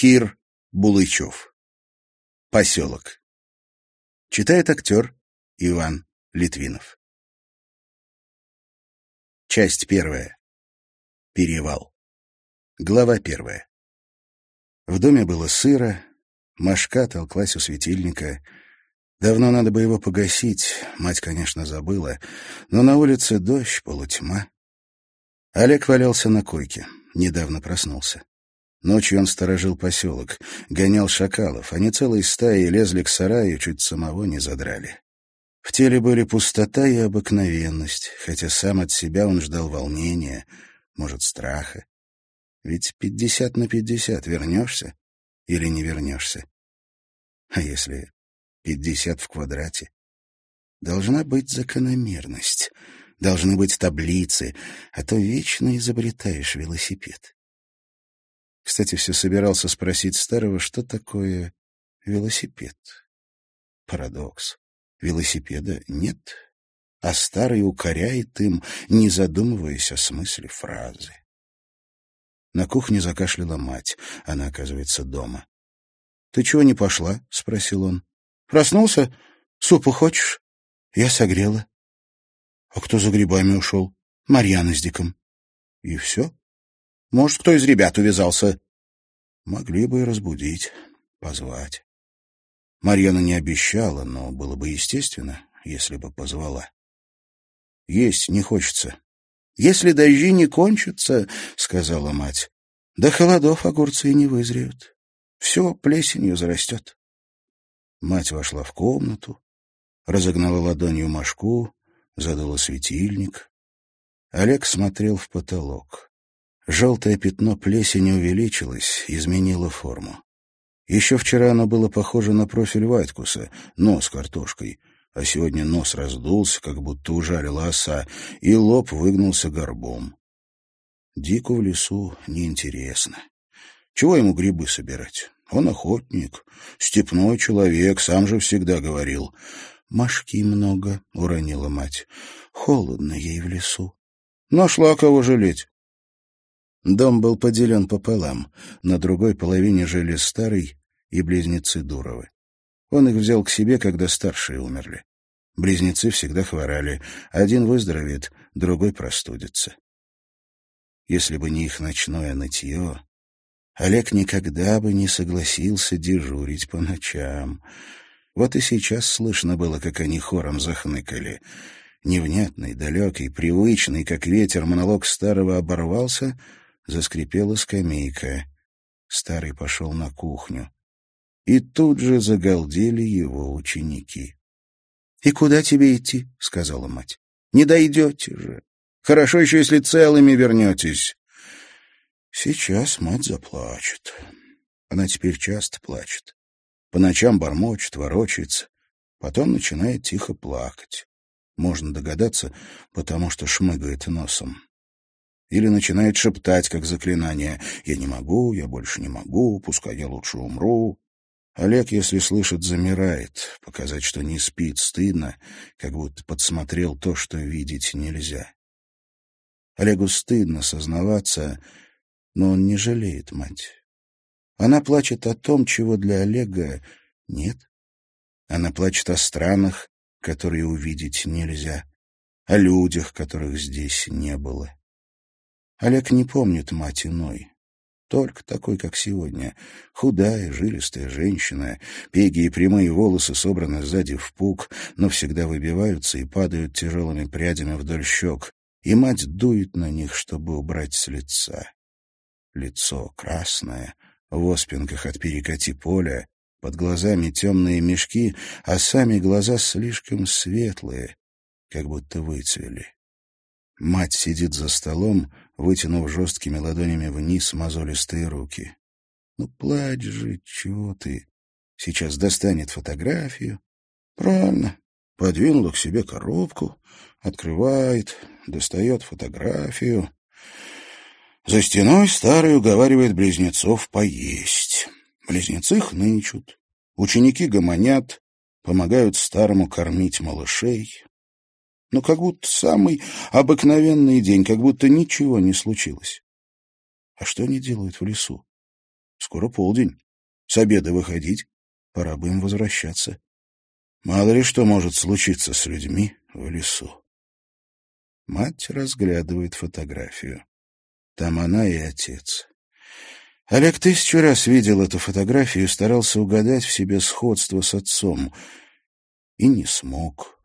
Хир Булычев. Поселок. Читает актер Иван Литвинов. Часть первая. Перевал. Глава первая. В доме было сыро, Машка толклась у светильника. Давно надо бы его погасить, мать, конечно, забыла, но на улице дождь, полутьма. Олег валялся на койке, недавно проснулся. Ночью он сторожил поселок, гонял шакалов. Они целой стаей лезли к сараю, чуть самого не задрали. В теле были пустота и обыкновенность, хотя сам от себя он ждал волнения, может, страха. Ведь пятьдесят на пятьдесят вернешься или не вернешься? А если пятьдесят в квадрате? Должна быть закономерность, должны быть таблицы, а то вечно изобретаешь велосипед. Кстати, все собирался спросить старого, что такое велосипед. Парадокс. Велосипеда нет, а старый укоряет им, не задумываясь о смысле фразы. На кухне закашляла мать. Она, оказывается, дома. — Ты чего не пошла? — спросил он. — Проснулся? Супу хочешь? Я согрела. — А кто за грибами ушел? — Марьяна с Диком. — И все? Может, кто из ребят увязался? Могли бы и разбудить, позвать. Марьяна не обещала, но было бы естественно, если бы позвала. Есть не хочется. «Если дожди не кончатся, — сказала мать, — до холодов огурцы не вызреют. Все плесенью зарастет». Мать вошла в комнату, разогнала ладонью мошку, задула светильник. Олег смотрел в потолок. Желтое пятно плесени увеличилось, изменило форму. Еще вчера оно было похоже на профиль Вайткуса, нос картошкой, а сегодня нос раздулся, как будто ужалила оса, и лоб выгнулся горбом. Дику в лесу неинтересно. Чего ему грибы собирать? Он охотник, степной человек, сам же всегда говорил. «Машки много», — уронила мать. «Холодно ей в лесу». «Нашла кого жалеть. Дом был поделен пополам. На другой половине жили старый и близнецы Дуровы. Он их взял к себе, когда старшие умерли. Близнецы всегда хворали. Один выздоровеет, другой простудится. Если бы не их ночное нытье, Олег никогда бы не согласился дежурить по ночам. Вот и сейчас слышно было, как они хором захныкали. Невнятный, далекий, привычный, как ветер, монолог старого оборвался — Заскрипела скамейка. Старый пошел на кухню. И тут же загалдели его ученики. — И куда тебе идти? — сказала мать. — Не дойдете же. Хорошо еще, если целыми вернетесь. Сейчас мать заплачет. Она теперь часто плачет. По ночам бормочет, ворочается. Потом начинает тихо плакать. Можно догадаться, потому что шмыгает носом или начинает шептать, как заклинание «Я не могу, я больше не могу, пускай я лучше умру». Олег, если слышит, замирает, показать, что не спит, стыдно, как будто подсмотрел то, что видеть нельзя. Олегу стыдно сознаваться, но он не жалеет мать. Она плачет о том, чего для Олега нет. Она плачет о странах, которые увидеть нельзя, о людях, которых здесь не было. Олег не помнит мать иной. Только такой, как сегодня. Худая, жилистая женщина, пеги и прямые волосы собраны сзади в пук, но всегда выбиваются и падают тяжелыми прядями вдоль щек, и мать дует на них, чтобы убрать с лица. Лицо красное, в оспинках от перекати поля, под глазами темные мешки, а сами глаза слишком светлые, как будто выцвели. Мать сидит за столом, вытянув жесткими ладонями вниз мозолистые руки. «Ну, плачь же, чего ты?» Сейчас достанет фотографию. Правильно. Подвинула к себе коробку, открывает, достает фотографию. За стеной старый уговаривает близнецов поесть. Близнецы хнычут, ученики гомонят, помогают старому кормить малышей. Ну, как будто самый обыкновенный день, как будто ничего не случилось. А что они делают в лесу? Скоро полдень. С обеда выходить. Пора бы им возвращаться. Мало ли что может случиться с людьми в лесу. Мать разглядывает фотографию. Там она и отец. Олег тысячу раз видел эту фотографию и старался угадать в себе сходство с отцом. И не смог.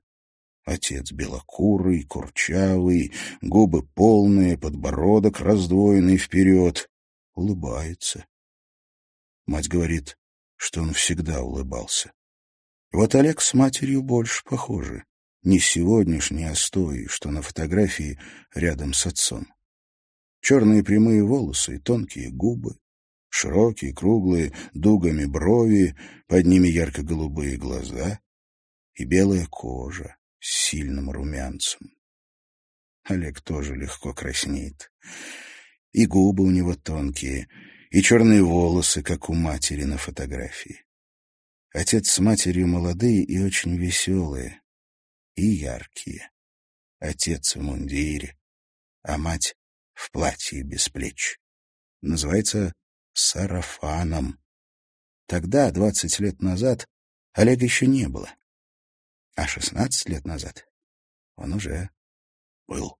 Отец белокурый, курчавый, губы полные, подбородок раздвоенный вперед. Улыбается. Мать говорит, что он всегда улыбался. Вот Олег с матерью больше похожи. Не сегодняшний, а с той, что на фотографии рядом с отцом. Черные прямые волосы и тонкие губы, широкие, круглые, дугами брови, под ними ярко-голубые глаза и белая кожа сильным румянцем. Олег тоже легко краснеет. И губы у него тонкие, и черные волосы, как у матери на фотографии. Отец с матерью молодые и очень веселые, и яркие. Отец в мундире, а мать в платье без плеч. Называется сарафаном. Тогда, двадцать лет назад, Олега еще не было. А шестнадцать лет назад он уже был.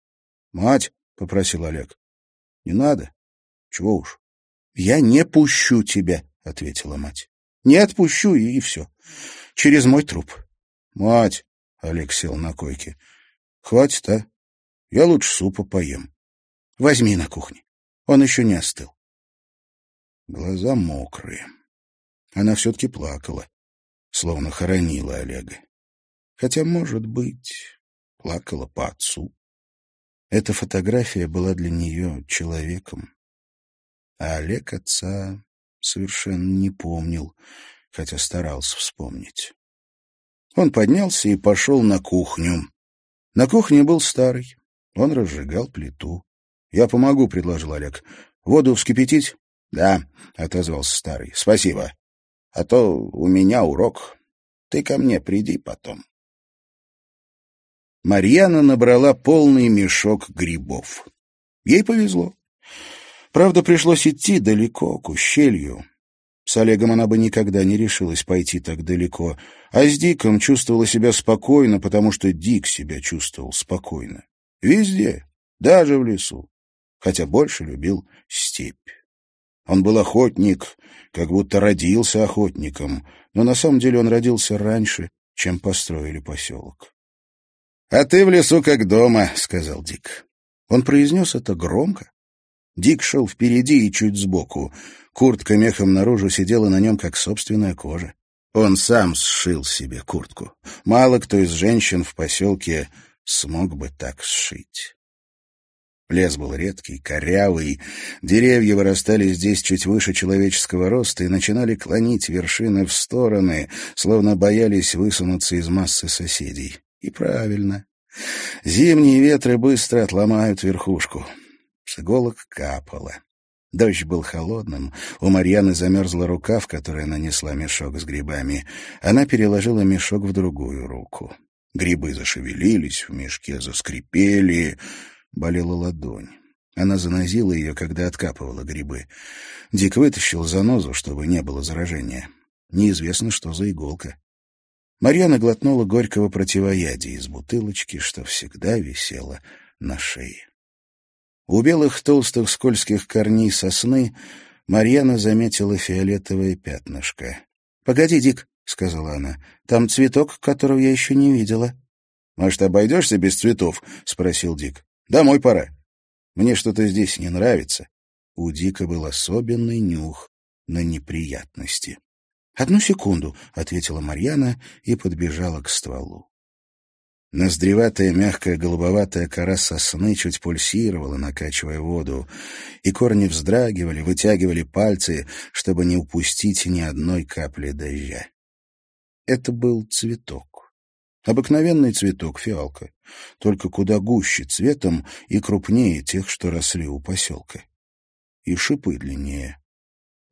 — Мать, — попросил Олег, — не надо. Чего уж. — Я не пущу тебя, — ответила мать. — Не отпущу, и, и все. Через мой труп. — Мать, — Олег сел на койке, — хватит, а? Я лучше супа поем. — Возьми на кухне. Он еще не остыл. Глаза мокрые. Она все-таки плакала, словно хоронила Олега. Хотя, может быть, плакала по отцу. Эта фотография была для нее человеком. А Олег отца совершенно не помнил, хотя старался вспомнить. Он поднялся и пошел на кухню. На кухне был старый. Он разжигал плиту. «Я помогу», — предложил Олег. «Воду вскипятить?» «Да», — отозвался старый, — «спасибо. А то у меня урок. Ты ко мне приди потом». Марьяна набрала полный мешок грибов. Ей повезло. Правда, пришлось идти далеко, к ущелью. С Олегом она бы никогда не решилась пойти так далеко, а с Диком чувствовала себя спокойно, потому что Дик себя чувствовал спокойно. Везде, даже в лесу, хотя больше любил степь. Он был охотник, как будто родился охотником, но на самом деле он родился раньше, чем построили поселок. — А ты в лесу как дома, — сказал Дик. Он произнес это громко. Дик шел впереди и чуть сбоку. Куртка мехом наружу сидела на нем, как собственная кожа. Он сам сшил себе куртку. Мало кто из женщин в поселке смог бы так сшить. Лес был редкий, корявый, деревья вырастали здесь чуть выше человеческого роста и начинали клонить вершины в стороны, словно боялись высунуться из массы соседей. И правильно. Зимние ветры быстро отломают верхушку. С иголок капало. Дождь был холодным, у Марьяны замерзла рука, в которой она несла мешок с грибами. Она переложила мешок в другую руку. Грибы зашевелились, в мешке заскрипели болела ладонь. Она занозила ее, когда откапывала грибы. Дик вытащил занозу, чтобы не было заражения. Неизвестно, что за иголка. Марьяна глотнула горького противоядия из бутылочки, что всегда висела на шее. У белых толстых скользких корней сосны Марьяна заметила фиолетовое пятнышко. — Погоди, Дик, — сказала она, — там цветок, которого я еще не видела. — Может, обойдешься без цветов? — спросил Дик. Домой пора. Мне что-то здесь не нравится. У Дика был особенный нюх на неприятности. «Одну секунду», — ответила Марьяна и подбежала к стволу. Ноздреватая, мягкая, голубоватая кора сосны чуть пульсировала, накачивая воду, и корни вздрагивали, вытягивали пальцы, чтобы не упустить ни одной капли дождя. Это был цветок. Обыкновенный цветок, фиалка, только куда гуще цветом и крупнее тех, что росли у поселка. И шипы длиннее.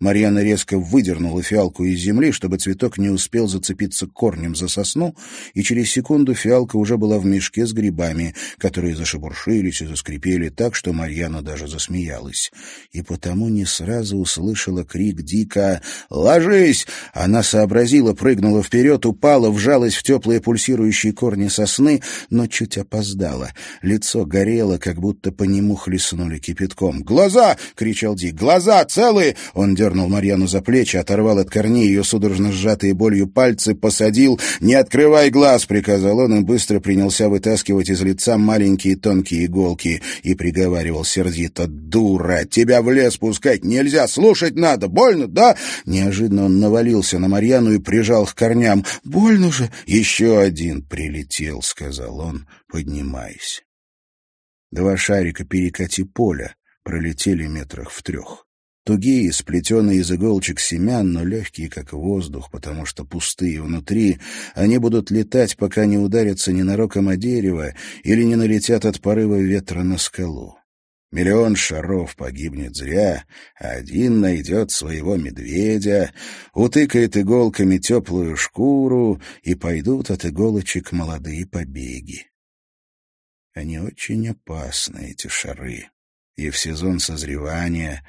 Марьяна резко выдернула фиалку из земли, чтобы цветок не успел зацепиться корнем за сосну, и через секунду фиалка уже была в мешке с грибами, которые зашебуршились и заскрипели так, что Марьяна даже засмеялась. И потому не сразу услышала крик Дика «Ложись!». Она сообразила, прыгнула вперед, упала, вжалась в теплые пульсирующие корни сосны, но чуть опоздала. Лицо горело, как будто по нему хлестнули кипятком. «Глаза!» — кричал Дик. «Глаза целые!» Он дернул дернул Марьяну за плечи, оторвал от корней ее судорожно сжатые болью пальцы, посадил. «Не открывай глаз!» — приказал он и быстро принялся вытаскивать из лица маленькие тонкие иголки и приговаривал сердито. «Дура! Тебя в лес пускать нельзя! Слушать надо! Больно, да?» Неожиданно он навалился на Марьяну и прижал к корням. «Больно же!» «Еще один прилетел», — сказал он, поднимаясь. Два шарика перекати поля пролетели метрах в трех. Тугие, сплетенные из иголочек семян, но легкие, как воздух, потому что пустые внутри, они будут летать, пока не ударятся ненароком о дерево или не налетят от порыва ветра на скалу. Миллион шаров погибнет зря, а один найдет своего медведя, утыкает иголками теплую шкуру, и пойдут от иголочек молодые побеги. Они очень опасны, эти шары, и в сезон созревания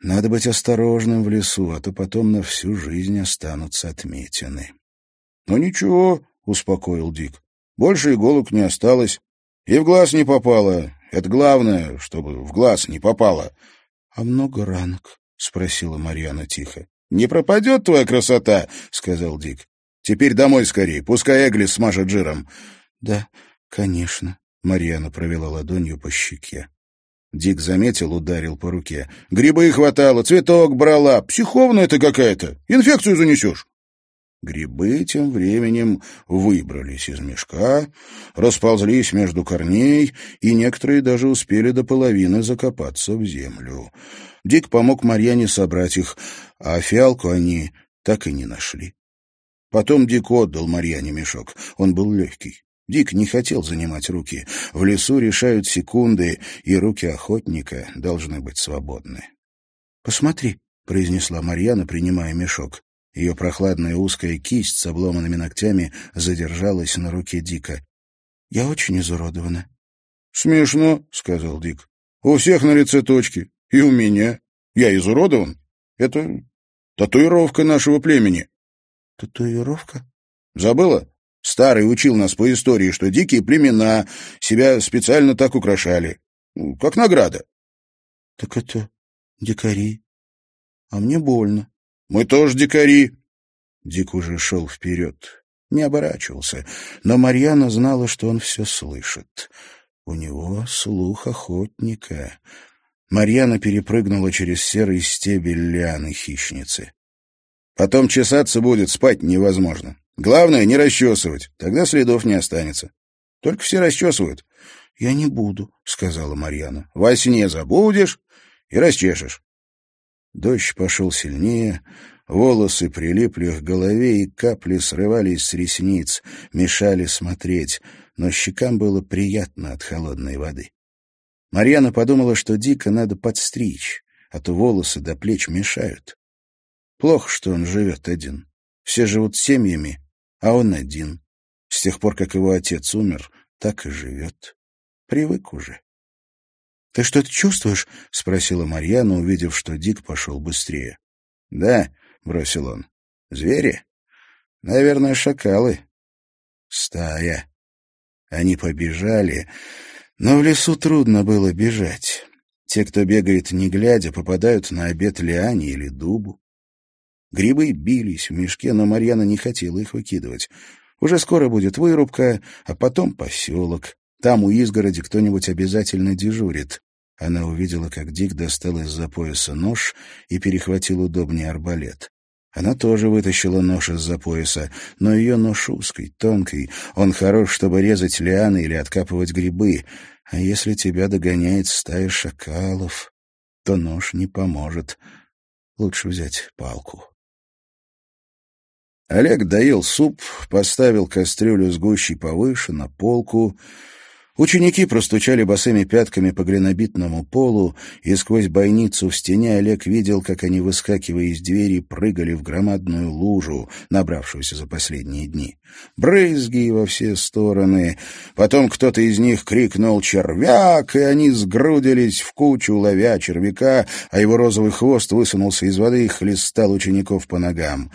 надо быть осторожным в лесу, а то потом на всю жизнь останутся отметины. — Ну ничего, — успокоил Дик. — Больше иголок не осталось. И в глаз не попало. Это главное, чтобы в глаз не попало. — А много ранок? — спросила Марьяна тихо. — Не пропадет твоя красота, — сказал Дик. — Теперь домой скорее, пускай Эглис смажет жиром. — Да, конечно. Марьяна провела ладонью по щеке. Дик заметил, ударил по руке. «Грибы хватало, цветок брала. Психовная это какая-то. Инфекцию занесешь». Грибы тем временем выбрались из мешка, расползлись между корней, и некоторые даже успели до половины закопаться в землю. Дик помог Марьяне собрать их, а фиалку они так и не нашли. Потом Дик отдал Марьяне мешок. Он был легкий. Дик не хотел занимать руки. В лесу решают секунды, и руки охотника должны быть свободны. «Посмотри», — произнесла Марьяна, принимая мешок. Ее прохладная узкая кисть с обломанными ногтями задержалась на руке Дика. «Я очень изуродована». «Смешно», — сказал Дик. «У всех на лице точки. И у меня. Я изуродован. Это татуировка нашего племени». «Татуировка?» «Забыла? Старый учил нас по истории, что дикие племена себя специально так украшали. Как награда. — Так это дикари. А мне больно. — Мы тоже дикари. Дик уже шел вперед, не оборачивался, но Марьяна знала, что он все слышит. У него слух охотника. Марьяна перепрыгнула через серый стебель лианы хищницы. «Потом чесаться будет, спать невозможно. Главное, не расчесывать, тогда следов не останется. Только все расчесывают. — Я не буду, — сказала Марьяна. — Во сне забудешь и расчешешь. Дождь пошел сильнее, волосы прилипли к голове, и капли срывались с ресниц, мешали смотреть, но щекам было приятно от холодной воды. Марьяна подумала, что дико надо подстричь, а то волосы до плеч мешают. Плохо, что он живет один. Все живут семьями, а он один. С тех пор, как его отец умер, так и живет. Привык уже. — Ты что-то чувствуешь? — спросила Марьяна, увидев, что Дик пошел быстрее. — Да, — бросил он. — Звери? Наверное, шакалы. Стая. Они побежали, но в лесу трудно было бежать. Те, кто бегает не глядя, попадают на обед лиане или дубу. Грибы бились в мешке, но Марьяна не хотела их выкидывать. Уже скоро будет вырубка, а потом поселок. Там у изгороди кто-нибудь обязательно дежурит. Она увидела, как Дик достал из-за пояса нож и перехватил удобнее арбалет. Она тоже вытащила нож из-за пояса, но ее нож узкий, тонкий. Он хорош, чтобы резать лианы или откапывать грибы. А если тебя догоняет стая шакалов, то нож не поможет. Лучше взять палку. Олег доел суп, поставил кастрюлю с гущей повыше, на полку. Ученики простучали босыми пятками по глинобитному полу, и сквозь бойницу в стене Олег видел, как они, выскакивая из двери, прыгали в громадную лужу, набравшуюся за последние дни. Брызги во все стороны. Потом кто-то из них крикнул «Червяк!», и они сгрудились в кучу, ловя червяка, а его розовый хвост высунулся из воды и хлестал учеников по ногам.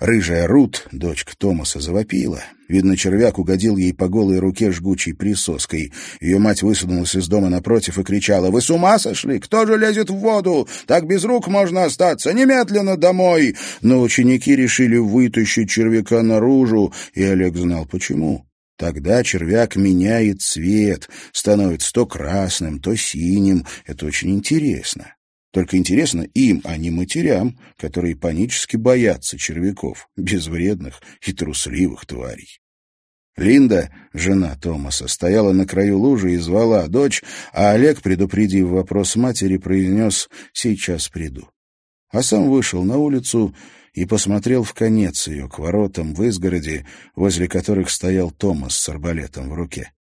Рыжая Рут, дочка Томаса, завопила. Видно, червяк угодил ей по голой руке жгучей присоской. Ее мать высунулась из дома напротив и кричала, «Вы с ума сошли? Кто же лезет в воду? Так без рук можно остаться! Немедленно домой!» Но ученики решили вытащить червяка наружу, и Олег знал, почему. Тогда червяк меняет цвет, становится то красным, то синим. Это очень интересно. Только интересно им, а не матерям, которые панически боятся червяков, безвредных и трусливых тварей. Линда, жена Томаса, стояла на краю лужи и звала дочь, а Олег, предупредив вопрос матери, произнес «сейчас приду». А сам вышел на улицу и посмотрел в конец ее, к воротам в изгороди, возле которых стоял Томас с арбалетом в руке.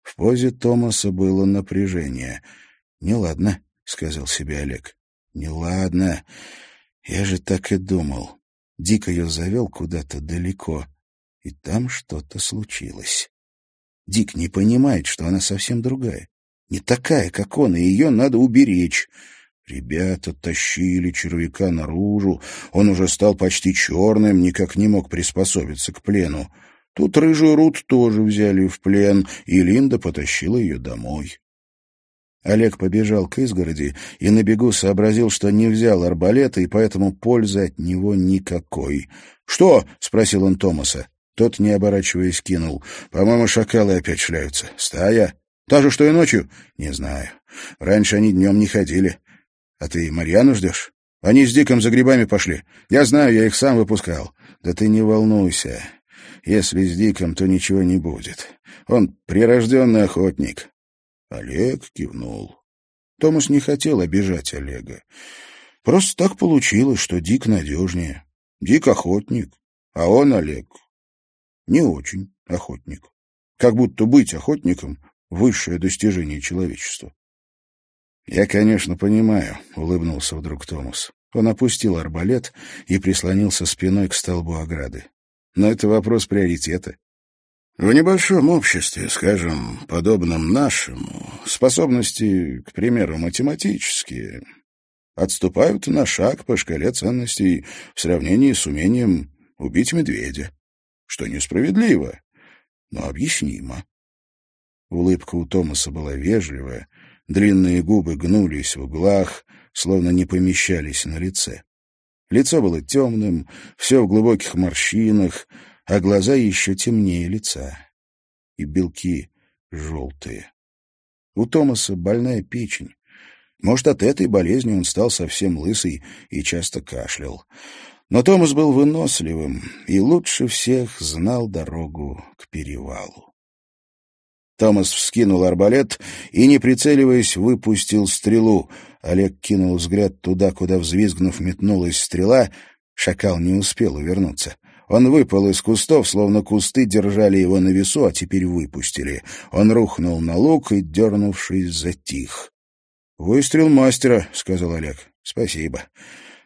В позе Томаса было напряжение. «Неладно», — сказал себе Олег. «Неладно. Я же так и думал. Дик ее завел куда-то далеко, и там что-то случилось. Дик не понимает, что она совсем другая. Не такая, как он, и ее надо уберечь». Ребята тащили червяка наружу. Он уже стал почти черным, никак не мог приспособиться к плену. Тут рыжую Рут тоже взяли в плен, и Линда потащила ее домой. Олег побежал к изгороди и на бегу сообразил, что не взял арбалета, и поэтому пользы от него никакой. «Что?» — спросил он Томаса. Тот, не оборачиваясь, кинул. «По-моему, шакалы опять шляются. Стая? Та же, что и ночью?» «Не знаю. Раньше они днем не ходили. А ты Марьяну ждешь? Они с Диком за грибами пошли. Я знаю, я их сам выпускал. Да ты не волнуйся. Если с Диком, то ничего не будет. Он прирожденный охотник. Олег кивнул. Томас не хотел обижать Олега. Просто так получилось, что Дик надежнее. Дик охотник, а он, Олег, не очень охотник. Как будто быть охотником — высшее достижение человечества. «Я, конечно, понимаю», — улыбнулся вдруг Томас. Он опустил арбалет и прислонился спиной к столбу ограды. «Но это вопрос приоритета. В небольшом обществе, скажем, подобном нашему, способности, к примеру, математические, отступают на шаг по шкале ценностей в сравнении с умением убить медведя, что несправедливо, но объяснимо. Улыбка у Томаса была вежливая, длинные губы гнулись в углах, словно не помещались на лице. Лицо было темным, все в глубоких морщинах, а глаза еще темнее лица. И белки желтые. У Томаса больная печень. Может, от этой болезни он стал совсем лысый и часто кашлял. Но Томас был выносливым и лучше всех знал дорогу к перевалу. Томас вскинул арбалет и, не прицеливаясь, выпустил стрелу. Олег кинул взгляд туда, куда, взвизгнув, метнулась стрела. Шакал не успел увернуться. Он выпал из кустов, словно кусты держали его на весу, а теперь выпустили. Он рухнул на лук и, дернувшись, затих. — Выстрел мастера, — сказал Олег. — Спасибо.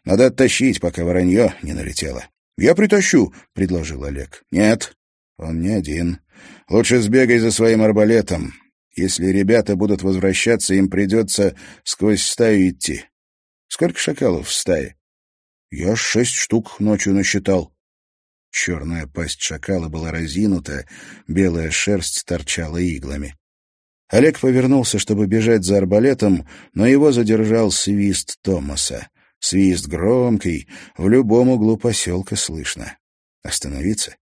Надо оттащить, пока воронье не налетело. — Я притащу, — предложил Олег. — Нет, он не один. Лучше сбегай за своим арбалетом. Если ребята будут возвращаться, им придется сквозь стаю идти. Сколько шакалов в стае? — Я шесть штук ночью насчитал. Черная пасть шакала была разинута, белая шерсть торчала иглами. Олег повернулся, чтобы бежать за арбалетом, но его задержал свист Томаса. Свист громкий, в любом углу поселка слышно. Остановиться?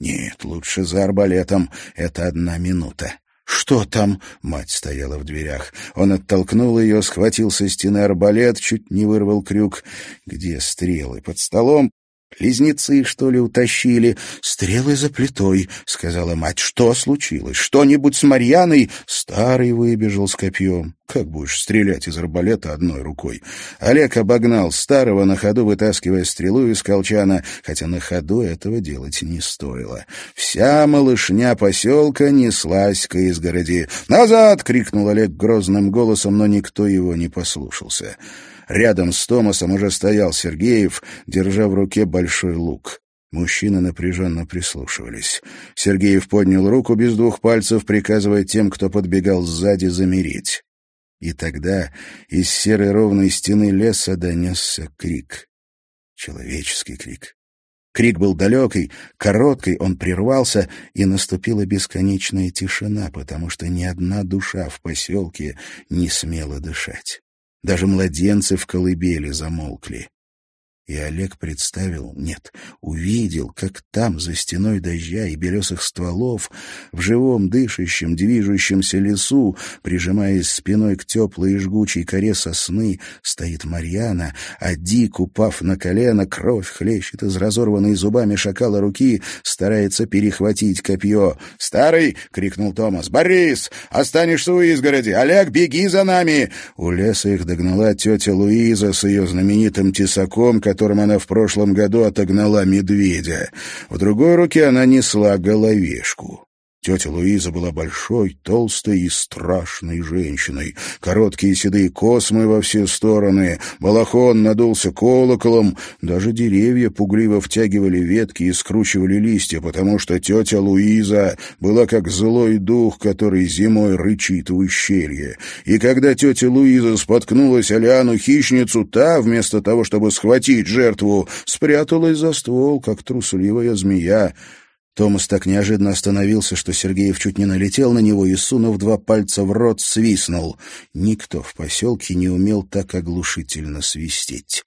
Нет, лучше за арбалетом. Это одна минута. «Что там?» — мать стояла в дверях. Он оттолкнул ее, схватил со стены арбалет, чуть не вырвал крюк. «Где стрелы? Под столом?» Близнецы, что ли, утащили? Стрелы за плитой, — сказала мать. Что случилось? Что-нибудь с Марьяной? Старый выбежал с копьем. Как будешь стрелять из арбалета одной рукой? Олег обогнал старого, на ходу вытаскивая стрелу из колчана, хотя на ходу этого делать не стоило. Вся малышня поселка неслась к изгороди. «Назад!» — крикнул Олег грозным голосом, но никто его не послушался. Рядом с Томасом уже стоял Сергеев, держа в руке большой лук. Мужчины напряженно прислушивались. Сергеев поднял руку без двух пальцев, приказывая тем, кто подбегал сзади, замереть. И тогда из серой ровной стены леса донесся крик. Человеческий крик. Крик был далекий, короткий, он прервался, и наступила бесконечная тишина, потому что ни одна душа в поселке не смела дышать. Даже младенцы в колыбели замолкли. И Олег представил, нет, увидел, как там, за стеной дождя и белесых стволов, в живом, дышащем, движущемся лесу, прижимаясь спиной к теплой и жгучей коре сосны, стоит Марьяна, а Дик, упав на колено, кровь хлещет из разорванной зубами шакала руки, старается перехватить копье. «Старый!» — крикнул Томас. «Борис! Останешься у изгороди! Олег, беги за нами!» У леса их догнала тетя Луиза с ее знаменитым тесаком, которым она в прошлом году отогнала медведя. В другой руке она несла головешку. Тетя Луиза была большой, толстой и страшной женщиной. Короткие седые космы во все стороны, балахон надулся колоколом, даже деревья пугливо втягивали ветки и скручивали листья, потому что тетя Луиза была как злой дух, который зимой рычит в ущелье. И когда тетя Луиза споткнулась о лиану-хищницу, та, вместо того, чтобы схватить жертву, спряталась за ствол, как трусливая змея. Томас так неожиданно остановился, что Сергеев чуть не налетел на него и, сунув два пальца в рот, свистнул. Никто в поселке не умел так оглушительно свистеть.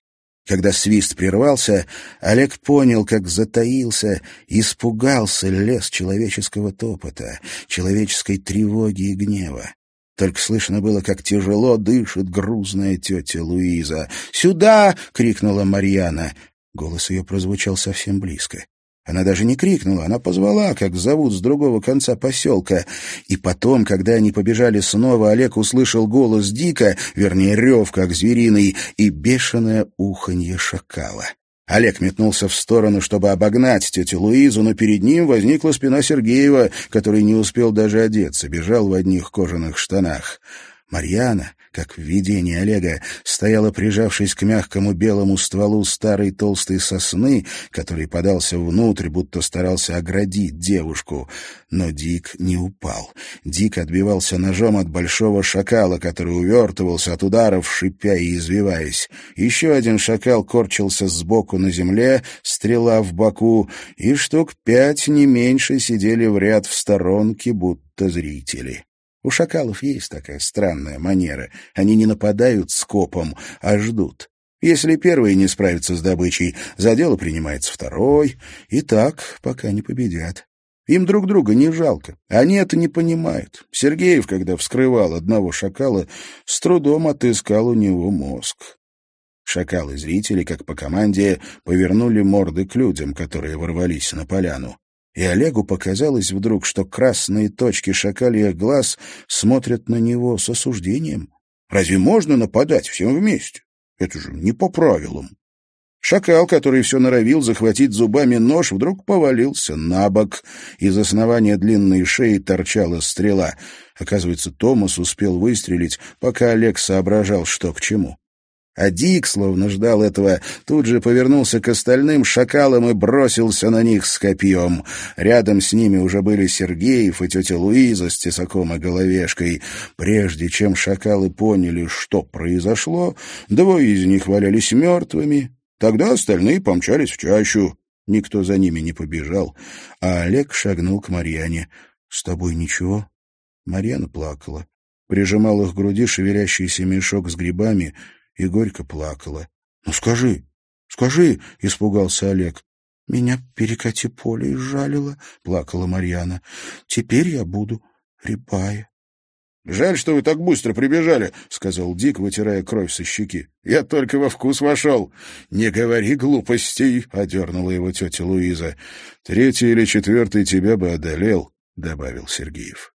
Когда свист прервался, Олег понял, как затаился, испугался лес человеческого топота, человеческой тревоги и гнева. Только слышно было, как тяжело дышит грузная тетя Луиза. «Сюда!» — крикнула Марьяна. Голос ее прозвучал совсем близко. Она даже не крикнула, она позвала, как зовут с другого конца поселка. И потом, когда они побежали снова, Олег услышал голос Дика, вернее, рев, как звериный, и бешеное уханье шакала. Олег метнулся в сторону, чтобы обогнать тетю Луизу, но перед ним возникла спина Сергеева, который не успел даже одеться, бежал в одних кожаных штанах. Марьяна, как в видении Олега, стояла, прижавшись к мягкому белому стволу старой толстой сосны, который подался внутрь, будто старался оградить девушку. Но Дик не упал. Дик отбивался ножом от большого шакала, который увертывался от ударов, шипя и извиваясь. Еще один шакал корчился сбоку на земле, стрела в боку, и штук пять, не меньше, сидели в ряд в сторонке, будто зрители. У шакалов есть такая странная манера. Они не нападают скопом, а ждут. Если первый не справится с добычей, за дело принимается второй. И так, пока не победят. Им друг друга не жалко. Они это не понимают. Сергеев, когда вскрывал одного шакала, с трудом отыскал у него мозг. Шакалы-зрители, как по команде, повернули морды к людям, которые ворвались на поляну и Олегу показалось вдруг, что красные точки шакальих глаз смотрят на него с осуждением. Разве можно нападать всем вместе? Это же не по правилам. Шакал, который все норовил захватить зубами нож, вдруг повалился на бок. Из основания длинной шеи торчала стрела. Оказывается, Томас успел выстрелить, пока Олег соображал, что к чему. А Дик, словно ждал этого, тут же повернулся к остальным шакалам и бросился на них с копьем. Рядом с ними уже были Сергеев и тетя Луиза с тесаком и головешкой. Прежде чем шакалы поняли, что произошло, двое из них валялись мертвыми. Тогда остальные помчались в чащу. Никто за ними не побежал, а Олег шагнул к Марьяне. — С тобой ничего? Марьяна плакала. Прижимал их к груди шевелящийся мешок с грибами — и горько плакала. — Ну скажи, скажи, — испугался Олег. — Меня перекати поле изжалило, — плакала Марьяна. — Теперь я буду рябая. «Жаль, что вы так быстро прибежали», — сказал Дик, вытирая кровь со щеки. «Я только во вкус вошел». «Не говори глупостей», — одернула его тетя Луиза. «Третий или четвертый тебя бы одолел», — добавил Сергеев.